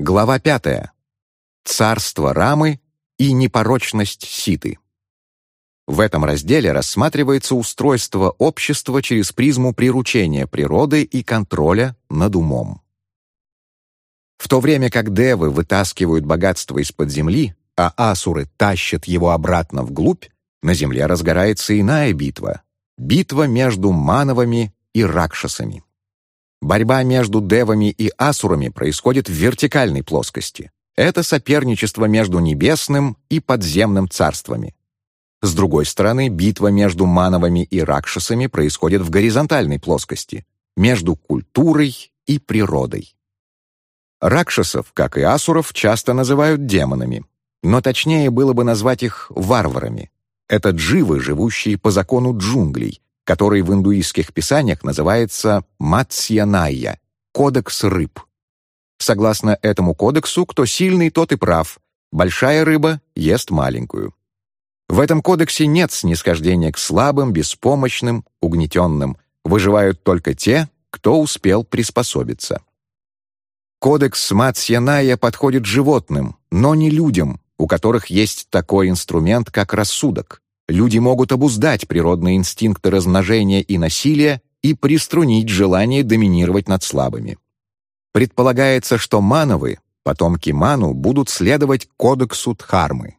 Глава 5. Царство Рамы и непорочность Ситы. В этом разделе рассматривается устройство общества через призму приручения природы и контроля над умом. В то время как девы вытаскивают богатство из-под земли, а асуры тащат его обратно вглубь, на земле разгорается иная битва — битва между мановами и ракшасами. Борьба между девами и асурами происходит в вертикальной плоскости. Это соперничество между небесным и подземным царствами. С другой стороны, битва между мановами и ракшасами происходит в горизонтальной плоскости, между культурой и природой. Ракшасов, как и асуров, часто называют демонами, но точнее было бы назвать их варварами. Это дживы, живущие по закону джунглей, который в индуистских писаниях называется Матсьянайя — кодекс рыб. Согласно этому кодексу, кто сильный, тот и прав. Большая рыба ест маленькую. В этом кодексе нет снисхождения к слабым, беспомощным, угнетенным. Выживают только те, кто успел приспособиться. Кодекс Матсьяная подходит животным, но не людям, у которых есть такой инструмент, как рассудок. Люди могут обуздать природные инстинкты размножения и насилия и приструнить желание доминировать над слабыми. Предполагается, что мановы, потомки ману, будут следовать кодексу Дхармы.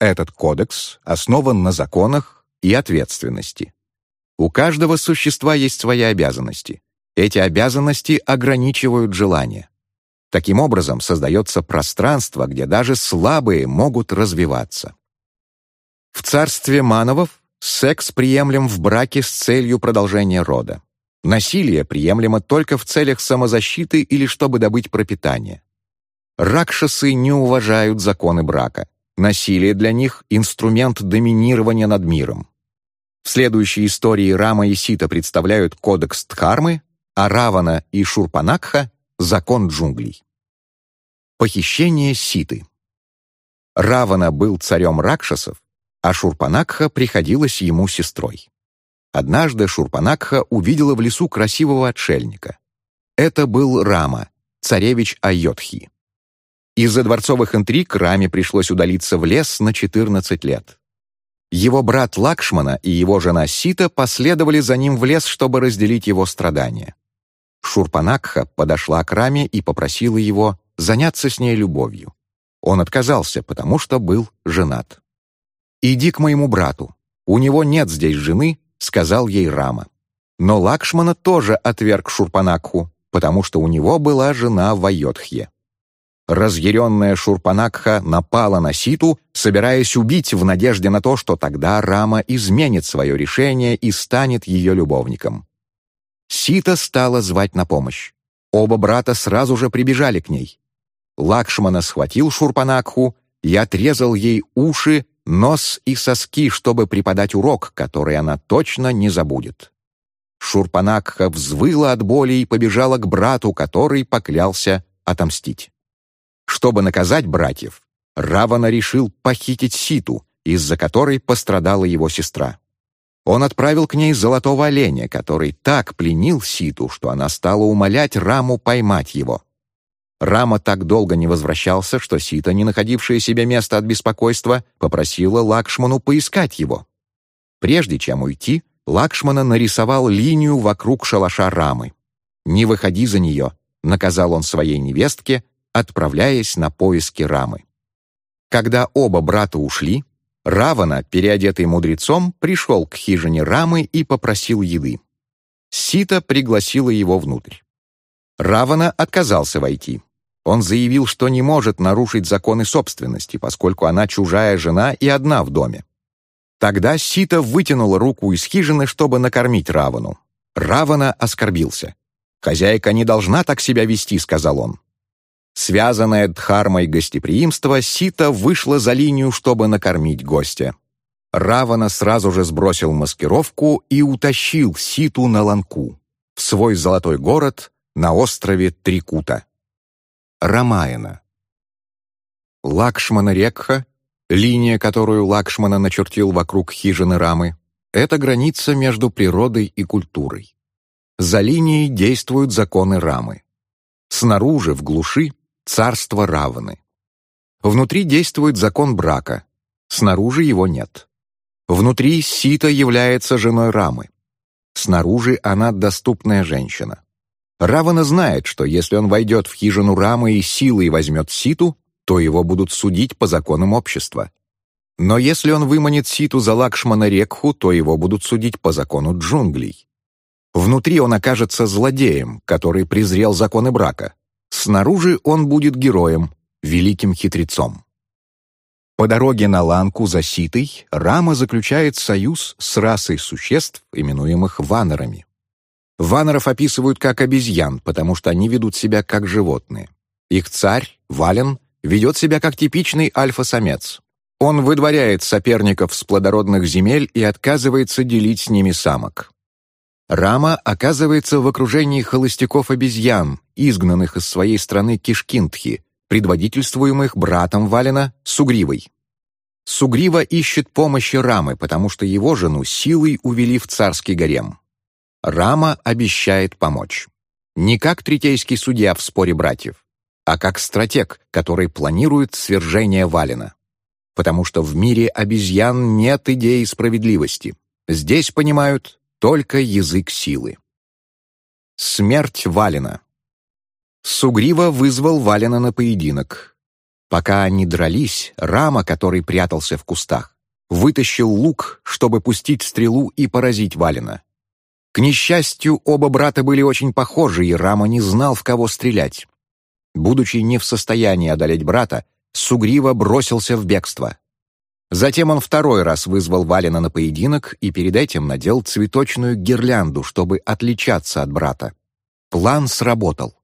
Этот кодекс основан на законах и ответственности. У каждого существа есть свои обязанности. Эти обязанности ограничивают желания. Таким образом, создается пространство, где даже слабые могут развиваться. В царстве мановов секс приемлем в браке с целью продолжения рода. Насилие приемлемо только в целях самозащиты или чтобы добыть пропитание. Ракшасы не уважают законы брака. Насилие для них — инструмент доминирования над миром. В следующей истории Рама и Сита представляют кодекс Дхармы, а Равана и Шурпанакха — закон джунглей. Похищение Ситы Равана был царем Ракшасов, а Шурпанакха приходилась ему сестрой. Однажды Шурпанакха увидела в лесу красивого отшельника. Это был Рама, царевич Айотхи. Из-за дворцовых интриг Раме пришлось удалиться в лес на 14 лет. Его брат Лакшмана и его жена Сита последовали за ним в лес, чтобы разделить его страдания. Шурпанакха подошла к Раме и попросила его заняться с ней любовью. Он отказался, потому что был женат. «Иди к моему брату. У него нет здесь жены», — сказал ей Рама. Но Лакшмана тоже отверг Шурпанакху, потому что у него была жена в Айотхье. Разъяренная Шурпанакха напала на Ситу, собираясь убить в надежде на то, что тогда Рама изменит свое решение и станет ее любовником. Сита стала звать на помощь. Оба брата сразу же прибежали к ней. Лакшмана схватил Шурпанакху и отрезал ей уши, нос и соски, чтобы преподать урок, который она точно не забудет. Шурпанакха взвыла от боли и побежала к брату, который поклялся отомстить. Чтобы наказать братьев, Равана решил похитить Ситу, из-за которой пострадала его сестра. Он отправил к ней золотого оленя, который так пленил Ситу, что она стала умолять Раму поймать его. Рама так долго не возвращался, что Сита, не находившая себе места от беспокойства, попросила Лакшману поискать его. Прежде чем уйти, Лакшмана нарисовал линию вокруг шалаша Рамы. «Не выходи за нее», — наказал он своей невестке, отправляясь на поиски Рамы. Когда оба брата ушли, Равана, переодетый мудрецом, пришел к хижине Рамы и попросил еды. Сита пригласила его внутрь. Равана отказался войти. Он заявил, что не может нарушить законы собственности, поскольку она чужая жена и одна в доме. Тогда Сита вытянула руку из хижины, чтобы накормить Равану. Равана оскорбился. «Хозяйка не должна так себя вести», — сказал он. Связанная дхармой гостеприимства, Сита вышла за линию, чтобы накормить гостя. Равана сразу же сбросил маскировку и утащил Ситу на ланку, в свой золотой город на острове Трикута. Рамаяна. Лакшмана Рекха, линия, которую Лакшмана начертил вокруг хижины Рамы, это граница между природой и культурой. За линией действуют законы Рамы. Снаружи, в глуши, — царство Раваны. Внутри действует закон брака, снаружи его нет. Внутри Сита является женой Рамы. Снаружи она доступная женщина. Равана знает, что если он войдет в хижину Рамы и силой возьмет Ситу, то его будут судить по законам общества. Но если он выманит Ситу за Лакшмана Рекху, то его будут судить по закону джунглей. Внутри он окажется злодеем, который презрел законы брака. Снаружи он будет героем, великим хитрецом. По дороге на Ланку за Ситой Рама заключает союз с расой существ, именуемых ванерами. Ванеров описывают как обезьян, потому что они ведут себя как животные. Их царь, Вален, ведет себя как типичный альфа-самец. Он выдворяет соперников с плодородных земель и отказывается делить с ними самок. Рама оказывается в окружении холостяков-обезьян, изгнанных из своей страны Кишкинтхи, предводительствуемых братом Валена Сугривой. Сугрива ищет помощи Рамы, потому что его жену силой увели в царский гарем. Рама обещает помочь. Не как третейский судья в споре братьев, а как стратег, который планирует свержение Валена. Потому что в мире обезьян нет идеи справедливости. Здесь понимают только язык силы. Смерть Валена Сугрива вызвал Валена на поединок. Пока они дрались, Рама, который прятался в кустах, вытащил лук, чтобы пустить стрелу и поразить Валена. К несчастью, оба брата были очень похожи, и Рама не знал, в кого стрелять. Будучи не в состоянии одолеть брата, Сугрива бросился в бегство. Затем он второй раз вызвал Валена на поединок и перед этим надел цветочную гирлянду, чтобы отличаться от брата. План сработал.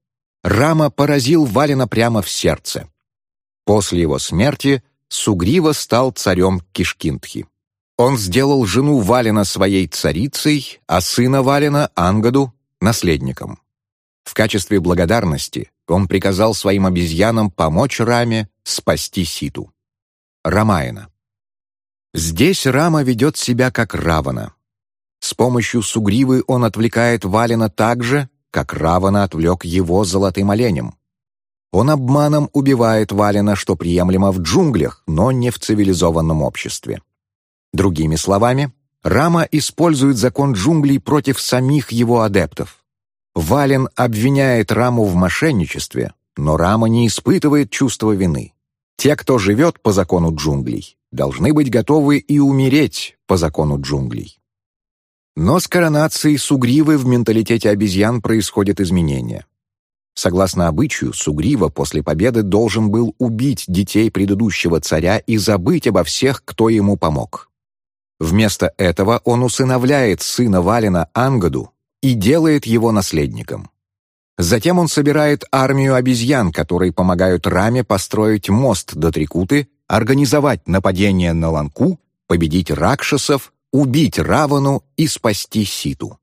Рама поразил Валина прямо в сердце. После его смерти Сугрива стал царем Кишкинтхи. Он сделал жену Валина своей царицей, а сына Валина, Ангаду, наследником. В качестве благодарности он приказал своим обезьянам помочь Раме спасти Ситу. Рамаина. Здесь Рама ведет себя как Равана. С помощью сугривы он отвлекает Валина так же, как Равана отвлек его золотым оленем. Он обманом убивает Валина, что приемлемо в джунглях, но не в цивилизованном обществе. Другими словами, Рама использует закон джунглей против самих его адептов. Вален обвиняет Раму в мошенничестве, но Рама не испытывает чувства вины. Те, кто живет по закону джунглей, должны быть готовы и умереть по закону джунглей. Но с коронацией Сугривы в менталитете обезьян происходят изменения. Согласно обычаю, Сугрива после победы должен был убить детей предыдущего царя и забыть обо всех, кто ему помог. Вместо этого он усыновляет сына Валина Ангаду и делает его наследником. Затем он собирает армию обезьян, которые помогают Раме построить мост до Трикуты, организовать нападение на Ланку, победить ракшасов убить Равану и спасти Ситу.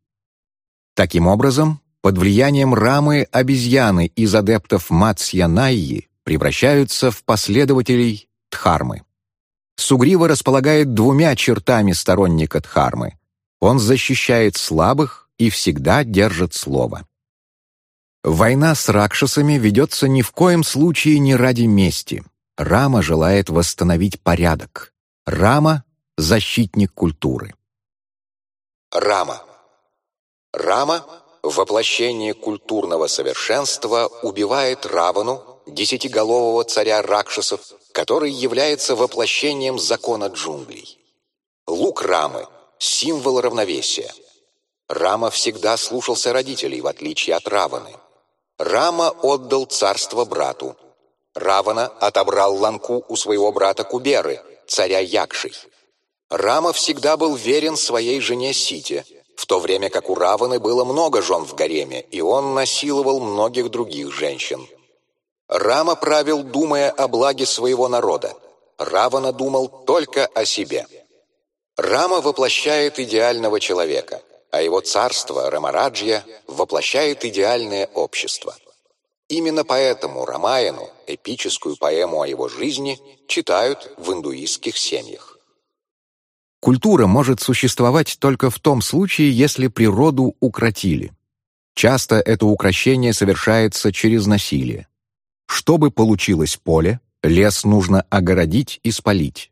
Таким образом, под влиянием Рамы обезьяны из адептов Мацья-Найи превращаются в последователей Дхармы. Сугрива располагает двумя чертами сторонника Дхармы. Он защищает слабых и всегда держит слово. Война с ракшасами ведется ни в коем случае не ради мести. Рама желает восстановить порядок. Рама защитник культуры. Рама. Рама – воплощение культурного совершенства убивает Равану, десятиголового царя Ракшасов, который является воплощением закона джунглей. Лук Рамы – символ равновесия. Рама всегда слушался родителей, в отличие от Раваны. Рама отдал царство брату. Равана отобрал ланку у своего брата Куберы, царя Якшей. Рама всегда был верен своей жене Сите, в то время как у Раваны было много жен в гареме, и он насиловал многих других женщин. Рама правил, думая о благе своего народа. Равана думал только о себе. Рама воплощает идеального человека, а его царство, Рамараджья, воплощает идеальное общество. Именно поэтому Рамаяну, эпическую поэму о его жизни, читают в индуистских семьях. Культура может существовать только в том случае, если природу укротили. Часто это укрощение совершается через насилие. Чтобы получилось поле, лес нужно огородить и спалить.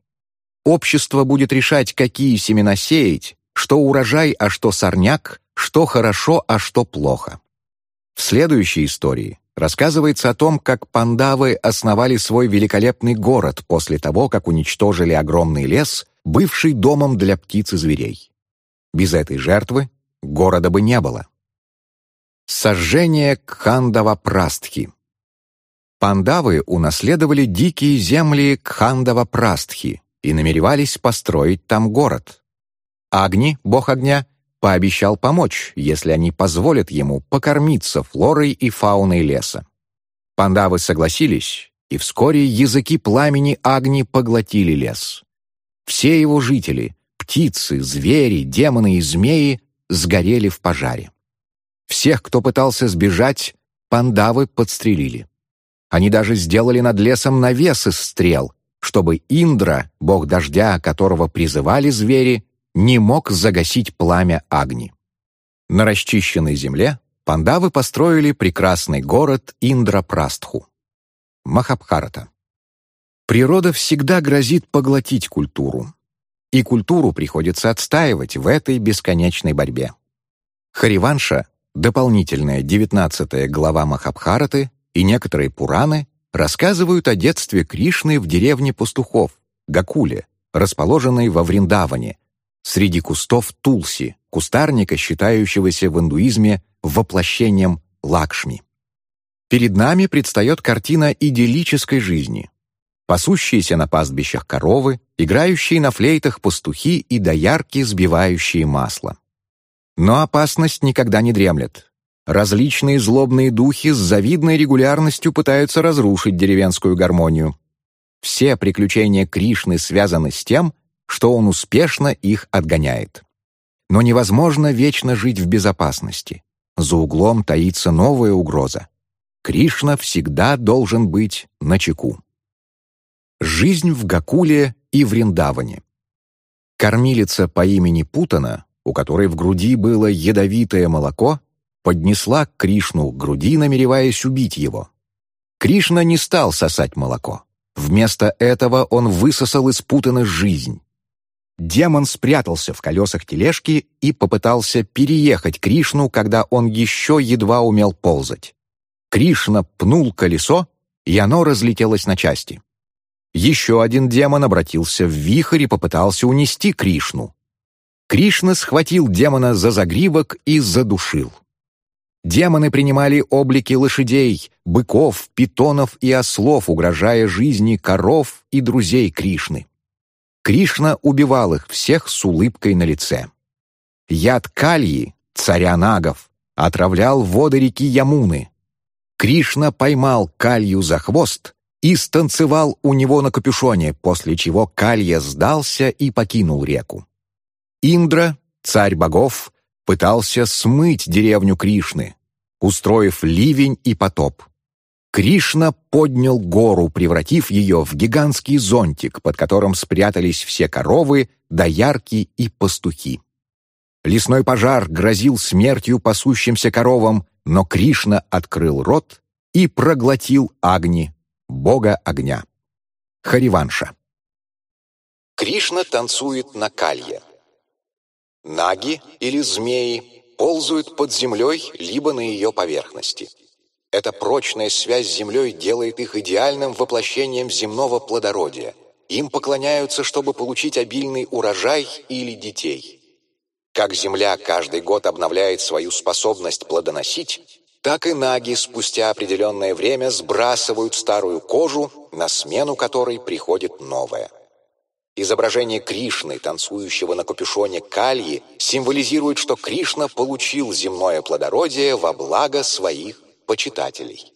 Общество будет решать, какие семена сеять, что урожай, а что сорняк, что хорошо, а что плохо. В следующей истории рассказывается о том, как пандавы основали свой великолепный город после того, как уничтожили огромный лес, бывший домом для птиц и зверей. Без этой жертвы города бы не было. Сожжение Кхандава-Прастхи Пандавы унаследовали дикие земли Кхандава-Прастхи и намеревались построить там город. Агни, бог огня, пообещал помочь, если они позволят ему покормиться флорой и фауной леса. Пандавы согласились, и вскоре языки пламени Агни поглотили лес. Все его жители — птицы, звери, демоны и змеи — сгорели в пожаре. Всех, кто пытался сбежать, пандавы подстрелили. Они даже сделали над лесом навес из стрел, чтобы Индра, бог дождя, которого призывали звери, не мог загасить пламя Агни. На расчищенной земле пандавы построили прекрасный город Индрапрастху. Махабхарата. Природа всегда грозит поглотить культуру. И культуру приходится отстаивать в этой бесконечной борьбе. Хариванша, дополнительная 19 глава Махабхараты и некоторые Пураны рассказывают о детстве Кришны в деревне пастухов, Гакуле, расположенной во Вриндаване, среди кустов тулси, кустарника, считающегося в индуизме воплощением Лакшми. Перед нами предстает картина идиллической жизни. Пасущиеся на пастбищах коровы, играющие на флейтах пастухи и доярки, сбивающие масло. Но опасность никогда не дремлет. Различные злобные духи с завидной регулярностью пытаются разрушить деревенскую гармонию. Все приключения Кришны связаны с тем, что он успешно их отгоняет. Но невозможно вечно жить в безопасности. За углом таится новая угроза. Кришна всегда должен быть начеку. Жизнь в Гакуле и Вриндаване. Кормилица по имени Путана, у которой в груди было ядовитое молоко, поднесла Кришну к груди, намереваясь убить его. Кришна не стал сосать молоко. Вместо этого он высосал из Путана жизнь. Демон спрятался в колесах тележки и попытался переехать Кришну, когда он еще едва умел ползать. Кришна пнул колесо, и оно разлетелось на части. Еще один демон обратился в вихрь и попытался унести Кришну. Кришна схватил демона за загривок и задушил. Демоны принимали облики лошадей, быков, питонов и ослов, угрожая жизни коров и друзей Кришны. Кришна убивал их всех с улыбкой на лице. Яд Кальи, царя нагов, отравлял воды реки Ямуны. Кришна поймал Калью за хвост и станцевал у него на капюшоне, после чего Калья сдался и покинул реку. Индра, царь богов, пытался смыть деревню Кришны, устроив ливень и потоп. Кришна поднял гору, превратив ее в гигантский зонтик, под которым спрятались все коровы, доярки и пастухи. Лесной пожар грозил смертью пасущимся коровам, но Кришна открыл рот и проглотил Агни, бога огня. Хариванша. Кришна танцует на калье. Наги или змеи ползают под землей либо на ее поверхности. Эта прочная связь с землей делает их идеальным воплощением земного плодородия. Им поклоняются, чтобы получить обильный урожай или детей. Как земля каждый год обновляет свою способность плодоносить, так и наги спустя определенное время сбрасывают старую кожу, на смену которой приходит новая. Изображение Кришны, танцующего на капюшоне кальи, символизирует, что Кришна получил земное плодородие во благо своих почитателей.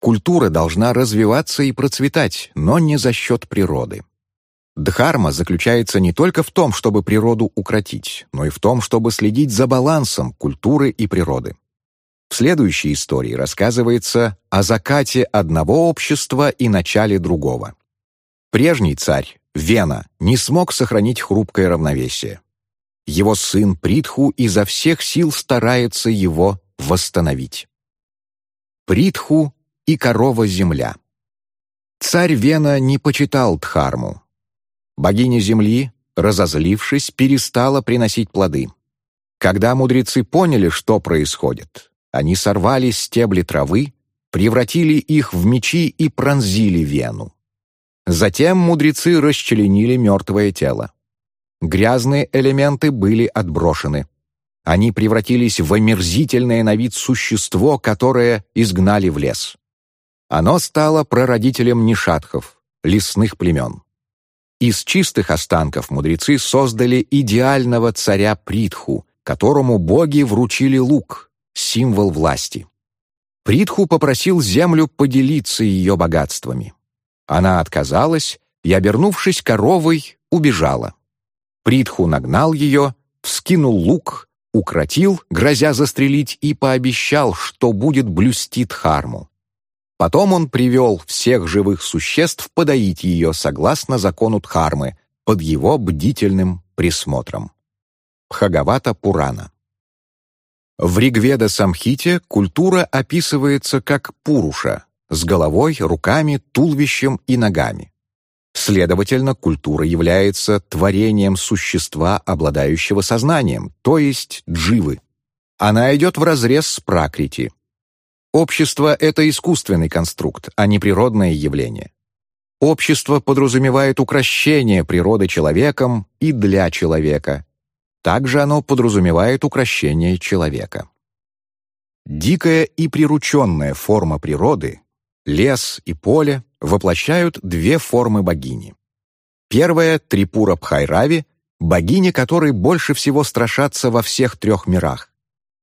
Культура должна развиваться и процветать, но не за счет природы. Дхарма заключается не только в том, чтобы природу укротить, но и в том, чтобы следить за балансом культуры и природы. В следующей истории рассказывается о закате одного общества и начале другого. Прежний царь, Вена не смог сохранить хрупкое равновесие. Его сын Притху изо всех сил старается его восстановить. Притху и корова-земля. Царь Вена не почитал Дхарму. Богиня земли, разозлившись, перестала приносить плоды. Когда мудрецы поняли, что происходит, они сорвали стебли травы, превратили их в мечи и пронзили Вену. Затем мудрецы расчленили мертвое тело. Грязные элементы были отброшены. Они превратились в омерзительное на вид существо, которое изгнали в лес. Оно стало прародителем нишатхов, лесных племен. Из чистых останков мудрецы создали идеального царя Притху, которому боги вручили лук, символ власти. Притху попросил землю поделиться ее богатствами. Она отказалась и, обернувшись коровой, убежала. Притху нагнал ее, вскинул лук, укротил, грозя застрелить, и пообещал, что будет блюсти Дхарму. Потом он привел всех живых существ подоить ее согласно закону Дхармы под его бдительным присмотром. Бхагавата Пурана В Ригведа Самхите культура описывается как пуруша с головой, руками, туловищем и ногами. Следовательно, культура является творением существа, обладающего сознанием, то есть дживы. Она идет вразрез с пракрити. Общество — это искусственный конструкт, а не природное явление. Общество подразумевает укращение природы человеком и для человека. Также оно подразумевает укращение человека. Дикая и прирученная форма природы лес и поле воплощают две формы богини. Первая — Трипура Бхайрави, богиня которой больше всего страшатся во всех трех мирах,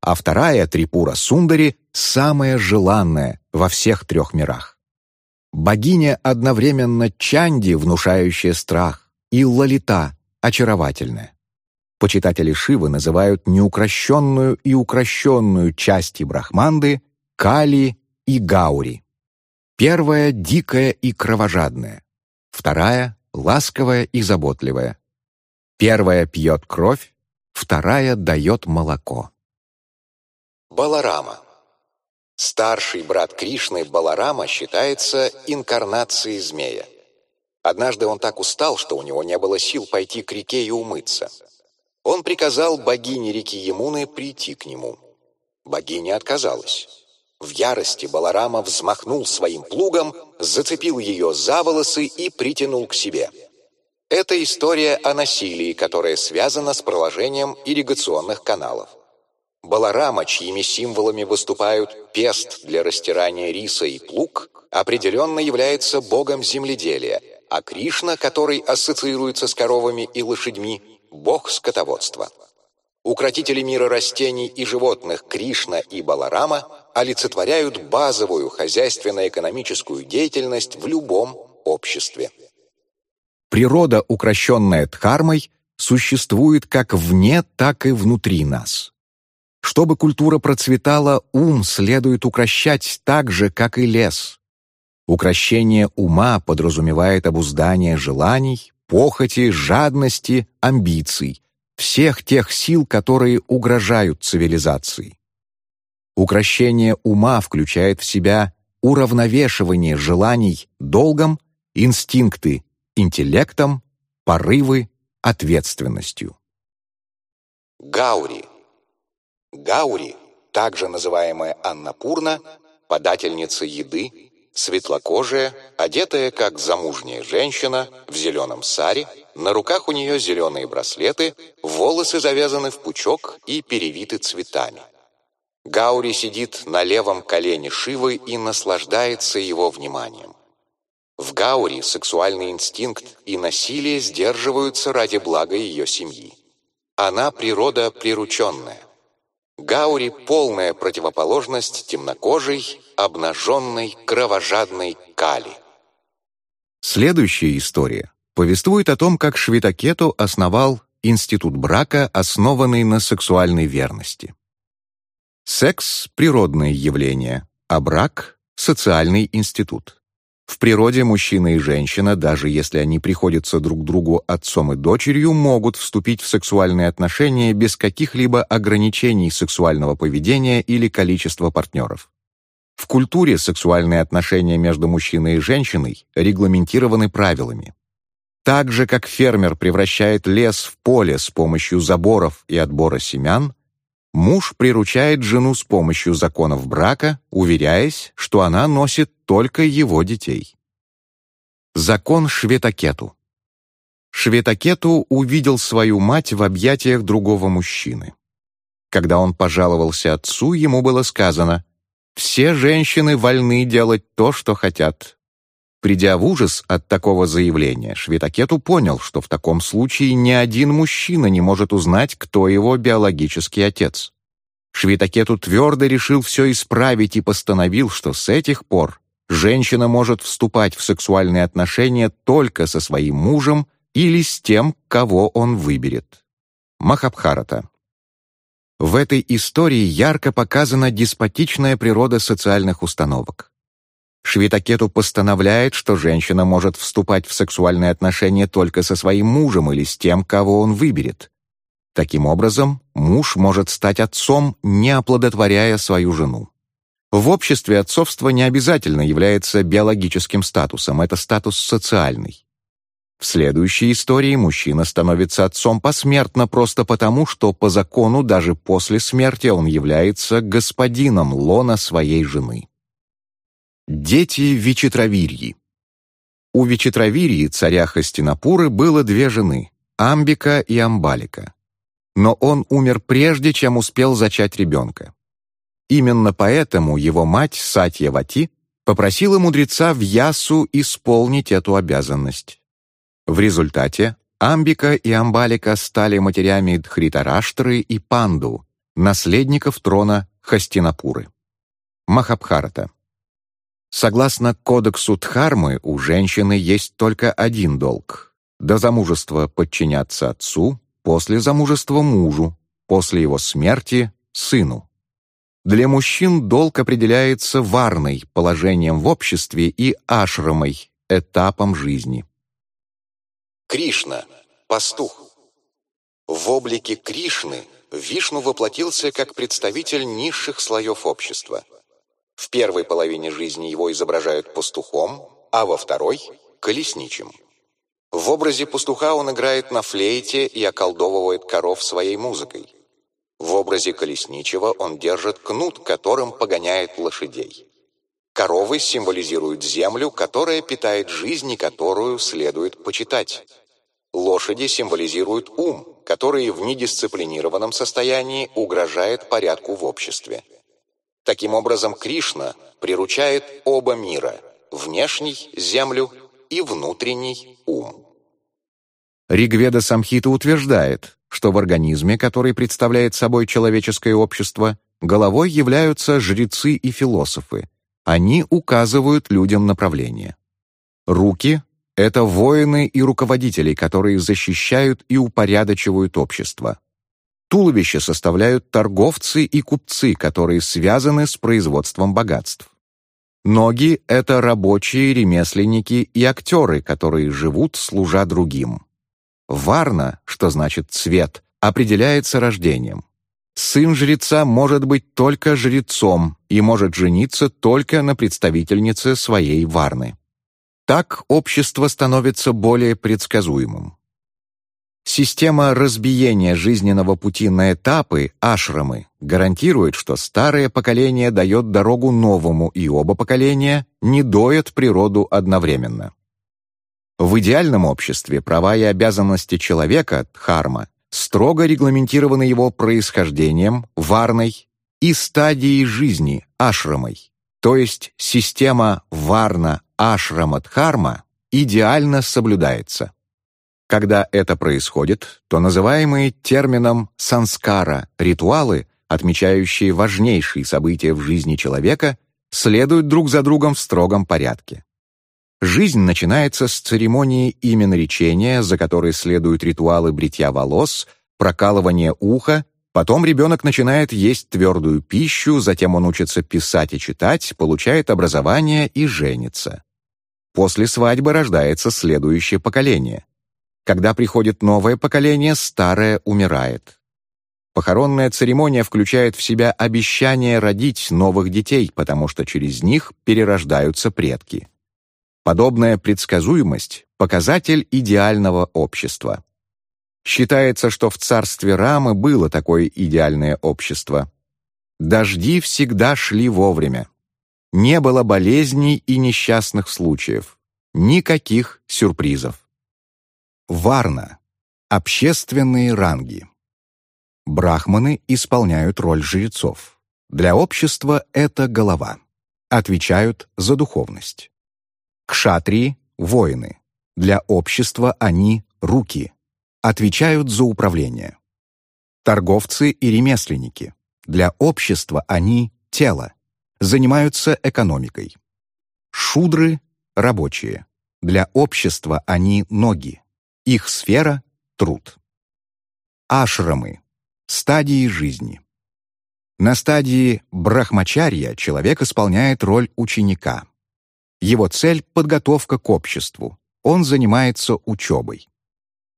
а вторая — Трипура Сундари, самая желанная во всех трех мирах. Богиня одновременно Чанди, внушающая страх, и Лалита, очаровательная. Почитатели Шивы называют неукрощенную и укращенную части Брахманды Кали и Гаури. Первая — дикая и кровожадная. Вторая — ласковая и заботливая. Первая пьет кровь, вторая дает молоко. Баларама Старший брат Кришны Баларама считается инкарнацией змея. Однажды он так устал, что у него не было сил пойти к реке и умыться. Он приказал богине реки Емуны прийти к нему. Богиня отказалась. В ярости Баларама взмахнул своим плугом, зацепил ее за волосы и притянул к себе. Это история о насилии, которая связана с проложением ирригационных каналов. Баларама, чьими символами выступают пест для растирания риса и плуг, определенно является богом земледелия, а Кришна, который ассоциируется с коровами и лошадьми, бог скотоводства. Укротители мира растений и животных Кришна и Баларама олицетворяют базовую хозяйственно-экономическую деятельность в любом обществе. Природа, укращенная Дхармой, существует как вне, так и внутри нас. Чтобы культура процветала, ум следует укращать так же, как и лес. Укращение ума подразумевает обуздание желаний, похоти, жадности, амбиций, всех тех сил, которые угрожают цивилизации. Укращение ума включает в себя уравновешивание желаний долгом, инстинкты интеллектом, порывы ответственностью. Гаури. Гаури, также называемая Аннапурна, подательница еды, светлокожая, одетая как замужняя женщина в зеленом саре, на руках у нее зеленые браслеты, волосы завязаны в пучок и перевиты цветами. Гаури сидит на левом колене Шивы и наслаждается его вниманием. В Гаури сексуальный инстинкт и насилие сдерживаются ради блага ее семьи. Она природа прирученная. Гаури — полная противоположность темнокожей, обнаженной, кровожадной Кали. Следующая история повествует о том, как Швитакету основал институт брака, основанный на сексуальной верности. Секс — природное явление, а брак — социальный институт. В природе мужчина и женщина, даже если они приходятся друг другу отцом и дочерью, могут вступить в сексуальные отношения без каких-либо ограничений сексуального поведения или количества партнеров. В культуре сексуальные отношения между мужчиной и женщиной регламентированы правилами. Так же, как фермер превращает лес в поле с помощью заборов и отбора семян, муж приручает жену с помощью законов брака, уверяясь, что она носит только его детей. Закон Шветакету Шветакету увидел свою мать в объятиях другого мужчины. Когда он пожаловался отцу, ему было сказано «Все женщины вольны делать то, что хотят». Придя в ужас от такого заявления, Шветакету понял, что в таком случае ни один мужчина не может узнать, кто его биологический отец. Швитакету твердо решил все исправить и постановил, что с этих пор женщина может вступать в сексуальные отношения только со своим мужем или с тем, кого он выберет. Махабхарата. В этой истории ярко показана деспотичная природа социальных установок. Швитакету постановляет, что женщина может вступать в сексуальные отношения только со своим мужем или с тем, кого он выберет. Таким образом, муж может стать отцом, не оплодотворяя свою жену. В обществе отцовство не обязательно является биологическим статусом, это статус социальный. В следующей истории мужчина становится отцом посмертно просто потому, что по закону даже после смерти он является господином лона своей жены. Дети Вичитравирьи У Вичитравирьи, царя Хастинапуры, было две жены – Амбика и Амбалика. Но он умер прежде, чем успел зачать ребенка. Именно поэтому его мать Сатьявати попросила мудреца в Ясу исполнить эту обязанность. В результате Амбика и Амбалика стали матерями Дхритараштры и Панду, наследников трона Хастинапуры. Махабхарата. Согласно кодексу Дхармы, у женщины есть только один долг — до замужества подчиняться отцу, после замужества мужу, после его смерти — сыну. Для мужчин долг определяется варной, положением в обществе, и ашрамой, этапом жизни. Кришна, пастух. В облике Кришны Вишну воплотился как представитель низших слоев общества. В первой половине жизни его изображают пастухом, а во второй — колесничим. В образе пастуха он играет на флейте и околдовывает коров своей музыкой. В образе колесничего он держит кнут, которым погоняет лошадей. Коровы символизируют землю, которая питает жизнь и которую следует почитать. Лошади символизируют ум, который в недисциплинированном состоянии угрожает порядку в обществе. Таким образом, Кришна приручает оба мира – внешний – землю и внутренний – ум. Ригведа Самхита утверждает, что в организме, который представляет собой человеческое общество, головой являются жрецы и философы. Они указывают людям направление. Руки это воины и руководители, которые защищают и упорядочивают общество. Туловище составляют торговцы и купцы, которые связаны с производством богатств. Ноги — это рабочие, ремесленники и актеры, которые живут, служа другим. Варна, что значит цвет, определяется рождением. Сын жреца может быть только жрецом и может жениться только на представительнице своей варны. Так общество становится более предсказуемым. Система разбиения жизненного пути на этапы, ашрамы, гарантирует, что старое поколение дает дорогу новому, и оба поколения не доят природу одновременно. В идеальном обществе права и обязанности человека, дхарма, строго регламентированы его происхождением, варной, и стадией жизни, ашрамой, то есть система варна ашрама-дхарма идеально соблюдается. Когда это происходит, то называемые термином санскара ритуалы, отмечающие важнейшие события в жизни человека, следуют друг за другом в строгом порядке. Жизнь начинается с церемонии именоречения, за которой следуют ритуалы бритья волос, прокалывания уха, потом ребенок начинает есть твердую пищу, затем он учится писать и читать, получает образование и женится. После свадьбы рождается следующее поколение. Когда приходит новое поколение, старое умирает. Похоронная церемония включает в себя обещание родить новых детей, потому что через них перерождаются предки. Подобная предсказуемость – показатель идеального общества. Считается, что в царстве Рамы было такое идеальное общество. Дожди всегда шли вовремя. Не было болезней и несчастных случаев. Никаких сюрпризов. Варна. Общественные ранги. Брахманы исполняют роль жрецов. Для общества это голова. Отвечают за духовность. Кшатрии — воины. Для общества они — руки. Отвечают за управление. Торговцы и ремесленники. Для общества они — тело. Занимаются экономикой. Шудры — рабочие. Для общества они — ноги. Их сфера — труд. Ашрамы — стадии жизни. На стадии брахмачарья человек исполняет роль ученика. Его цель — подготовка к обществу. Он занимается учебой.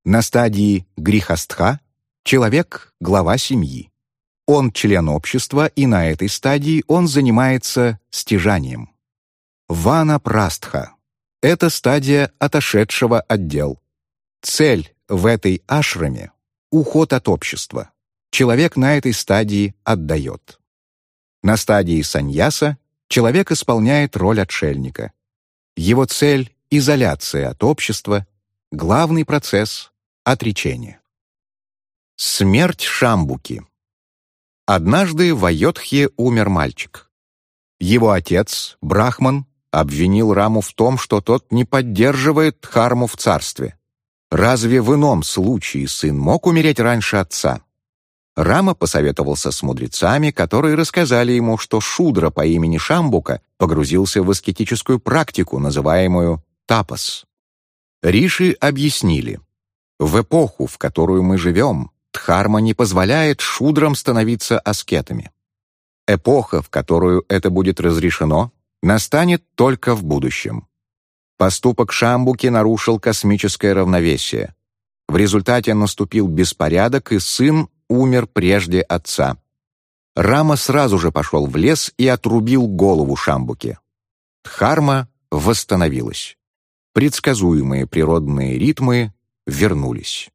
На стадии грехастха человек — глава семьи. Он член общества, и на этой стадии он занимается стяжанием. Вана прастха — это стадия отошедшего отдел. Цель в этой ашраме — уход от общества. Человек на этой стадии отдает. На стадии саньяса человек исполняет роль отшельника. Его цель — изоляция от общества, главный процесс — отречение. Смерть Шамбуки Однажды в Айодхе умер мальчик. Его отец, Брахман, обвинил Раму в том, что тот не поддерживает Дхарму в царстве. Разве в ином случае сын мог умереть раньше отца? Рама посоветовался с мудрецами, которые рассказали ему, что Шудра по имени Шамбука погрузился в аскетическую практику, называемую тапас. Риши объяснили, в эпоху, в которую мы живем, Дхарма не позволяет шудрам становиться аскетами. Эпоха, в которую это будет разрешено, настанет только в будущем. Поступок Шамбуки нарушил космическое равновесие. В результате наступил беспорядок, и сын умер прежде отца. Рама сразу же пошел в лес и отрубил голову Шамбуке. Дхарма восстановилась. Предсказуемые природные ритмы вернулись.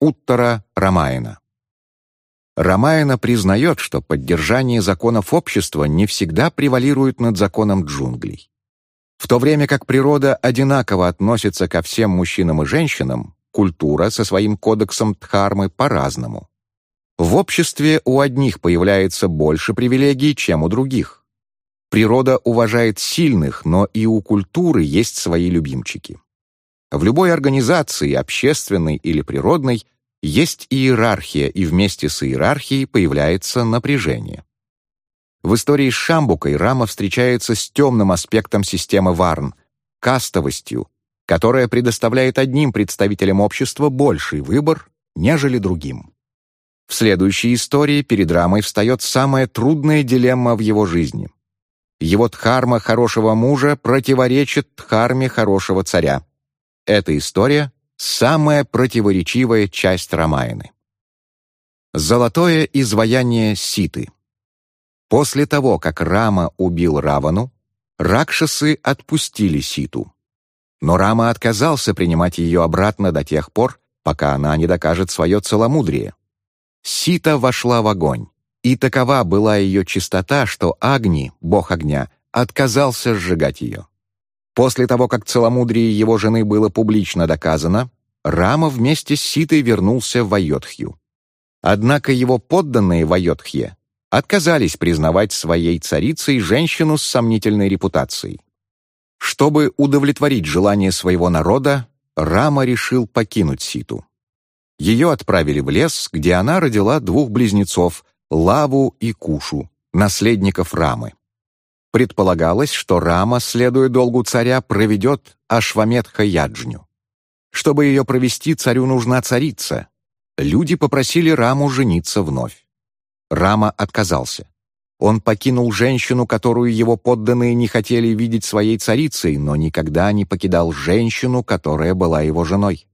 Уттара Рамаяна Рамаяна признает, что поддержание законов общества не всегда превалирует над законом джунглей. В то время как природа одинаково относится ко всем мужчинам и женщинам, культура со своим кодексом Дхармы по-разному. В обществе у одних появляется больше привилегий, чем у других. Природа уважает сильных, но и у культуры есть свои любимчики. В любой организации, общественной или природной, есть иерархия, и вместе с иерархией появляется напряжение. В истории с Шамбукой Рама встречается с темным аспектом системы Варн — кастовостью, которая предоставляет одним представителям общества больший выбор, нежели другим. В следующей истории перед Рамой встает самая трудная дилемма в его жизни. Его дхарма хорошего мужа противоречит дхарме хорошего царя. Эта история — самая противоречивая часть Рамаяны. Золотое изваяние Ситы После того, как Рама убил Равану, ракшасы отпустили Ситу. Но Рама отказался принимать ее обратно до тех пор, пока она не докажет свое целомудрие. Сита вошла в огонь, и такова была ее чистота, что Агни, бог огня, отказался сжигать ее. После того, как целомудрие его жены было публично доказано, Рама вместе с Ситой вернулся в Айотхью. Однако его подданные в Айотхье отказались признавать своей царицей женщину с сомнительной репутацией. Чтобы удовлетворить желание своего народа, Рама решил покинуть Ситу. Ее отправили в лес, где она родила двух близнецов — Лаву и Кушу, наследников Рамы. Предполагалось, что Рама, следуя долгу царя, проведет Ашваметха-Яджню. Чтобы ее провести, царю нужна царица. Люди попросили Раму жениться вновь. Рама отказался. Он покинул женщину, которую его подданные не хотели видеть своей царицей, но никогда не покидал женщину, которая была его женой.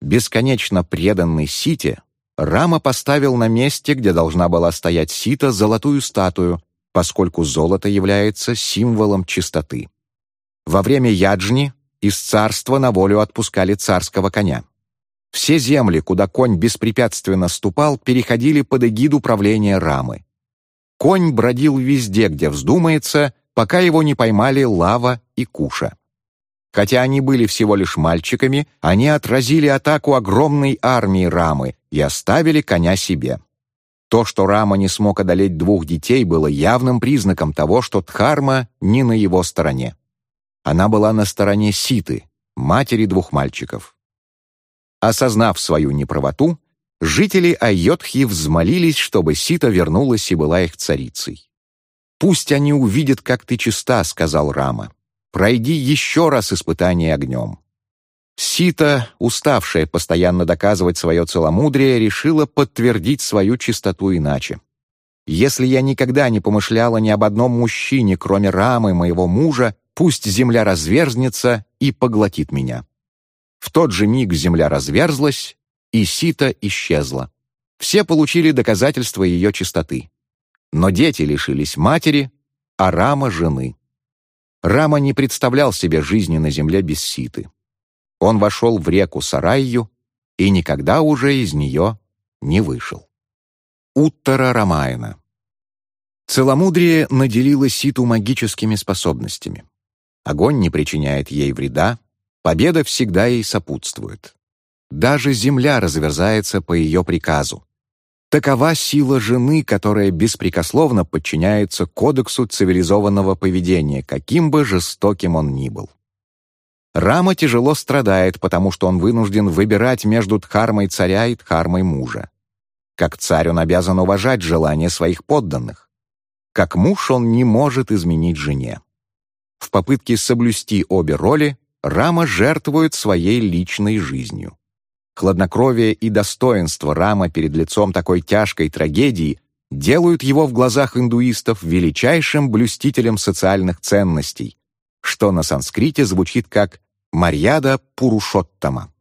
Бесконечно преданный Сите, Рама поставил на месте, где должна была стоять сита, золотую статую, поскольку золото является символом чистоты. Во время яджни из царства на волю отпускали царского коня. Все земли, куда конь беспрепятственно ступал, переходили под эгиду правления Рамы. Конь бродил везде, где вздумается, пока его не поймали Лава и Куша. Хотя они были всего лишь мальчиками, они отразили атаку огромной армии Рамы и оставили коня себе. То, что Рама не смог одолеть двух детей, было явным признаком того, что Дхарма не на его стороне. Она была на стороне Ситы, матери двух мальчиков. Осознав свою неправоту, жители Айотхи взмолились, чтобы Сита вернулась и была их царицей. «Пусть они увидят, как ты чиста», — сказал Рама. «Пройди еще раз испытание огнем». Сита, уставшая постоянно доказывать свое целомудрие, решила подтвердить свою чистоту иначе. «Если я никогда не помышляла ни об одном мужчине, кроме Рамы, моего мужа, пусть земля разверзнется и поглотит меня». В тот же миг земля разверзлась, и сито исчезла. Все получили доказательства ее чистоты. Но дети лишились матери, а Рама — жены. Рама не представлял себе жизни на земле без ситы. Он вошел в реку Сарайю и никогда уже из нее не вышел. Уттара Рамаяна Целомудрие наделило Ситу магическими способностями. Огонь не причиняет ей вреда, Победа всегда ей сопутствует. Даже земля разверзается по ее приказу. Такова сила жены, которая беспрекословно подчиняется кодексу цивилизованного поведения, каким бы жестоким он ни был. Рама тяжело страдает, потому что он вынужден выбирать между дхармой царя и дхармой мужа. Как царь он обязан уважать желания своих подданных. Как муж он не может изменить жене. В попытке соблюсти обе роли Рама жертвует своей личной жизнью. Хладнокровие и достоинство Рама перед лицом такой тяжкой трагедии делают его в глазах индуистов величайшим блюстителем социальных ценностей, что на санскрите звучит как «Марьяда Пурушоттама».